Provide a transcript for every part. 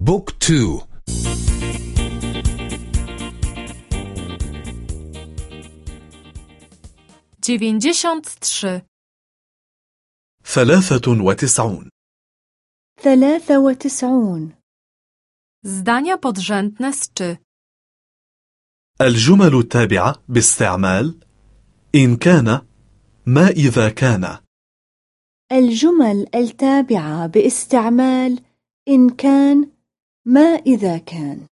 بوك تو. dziewięćdziesiąt trzy. ثلاثة وتسعون. ثلاثة وتسعون. Zdania podrzędne z czy. الجمل التابعة باستعمال إن كان ما إذا كان. الجمل التابعة باستعمال إن كان ما إذا كان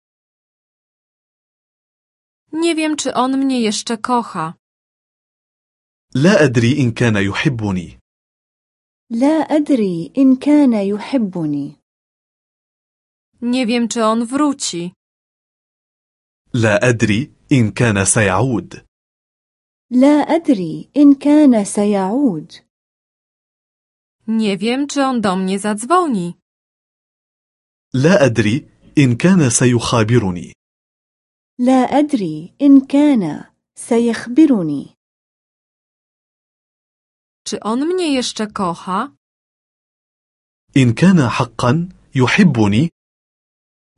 Nie wiem, czy on mnie jeszcze kocha. لا أدري إن كان يحبني لا أدري إن كان يحبني Nie wiem, czy on wróci. لا أدري إن كان سيعود لا أدري إن كان سيعود Nie wiem, czy on do mnie zadzwoni. لا أدري إن كان سيخابرني. لا أدري إن كان سيخبرني. Czy on mnie jeszcze kocha? إن كان حقا يحبني.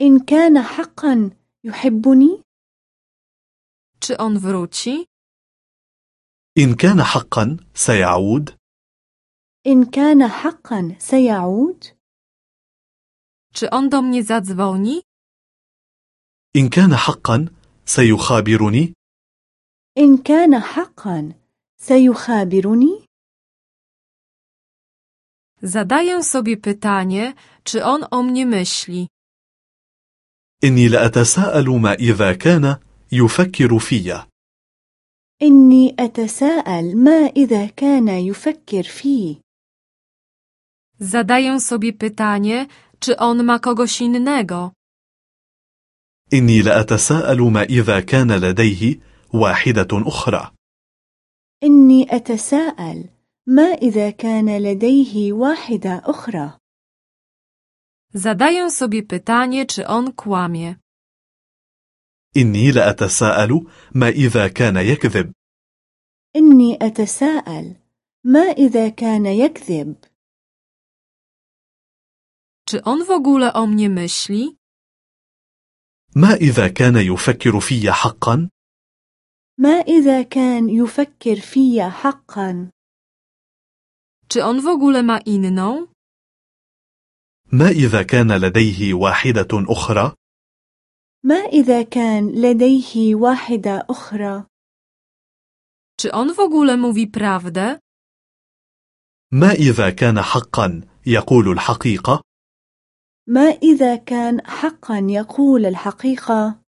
إن كان حقا يحبني. Czy on wróci? إن كان حقا سيعود. إن كان حقا سيعود. Czy on do mnie zadzwoni? إن كان حقا سيخابرني إن كان حقا سيخابرني Zadaję sobie pytanie, czy on o mnie myśli. إني لأتساءل ما إذا كان يفكر في إني أتساءل ما إذا كان يفكر فيه Zadaję sobie pytanie, czy on ma kogoś innego. إني لأتساءل ما إذا كان لديه واحدة أخرى إني أتساءل ما إذا كان لديه واحدة أخرى Zadaję sobie pytanie, czy on kłamie. إني لأتساءل ما إذا كان يكذب إني أتساءل ما إذا كان يكذب Czy on w ogóle o mnie myśli? ما إذا كان يفكر في حقا ما إذا كان يفكر في حقا Czy on w ogóle ma inną? ما إذا كان لديه واحدة أخرى ما إذا كان لديه واحدة أخرى Czy on w ogóle mówi prawdę? ما إذا كان حقا يقول الحقيقة ما إذا كان حقا يقول الحقيقة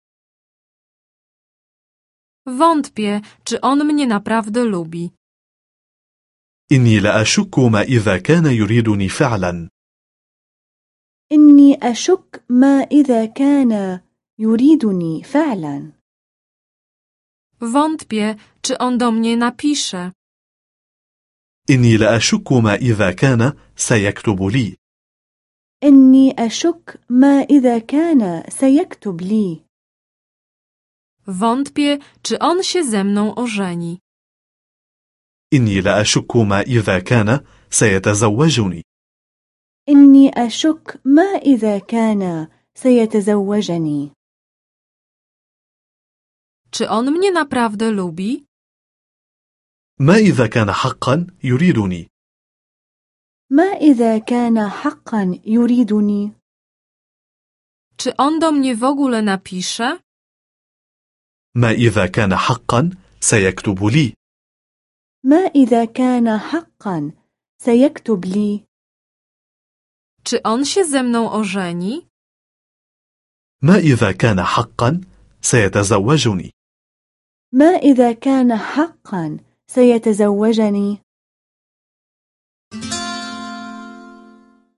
Wątpię, czy on mnie naprawdę lubi. إني لأشك ما إذا كان يريدني فعلا إني أشك ما إذا كان يريدني فعلا Wątpię, czy on do mnie napisze. إني لأشك ما إذا كان سيكتب لي إني أشك ما إذا كان سيكتب لي Wątpię, czy on się ze mną ożeni. إني لأشك ما إذا كان سيتزوجني إني أشك ما إذا كان سيتزوجني Czy on mnie naprawdę lubi? ما إذا كان حقا يريدني ما إذا كان حقا يريدني؟ Czy on do mnie w ogóle napisze? ما إذا كان حقا سيكتب لي. ما إذا كان حقا سيكتب لي؟ Czy on się ze mną ożeni? ما إذا كان حقا سيتزوجني. ما إذا كان حقا سيتزوجني؟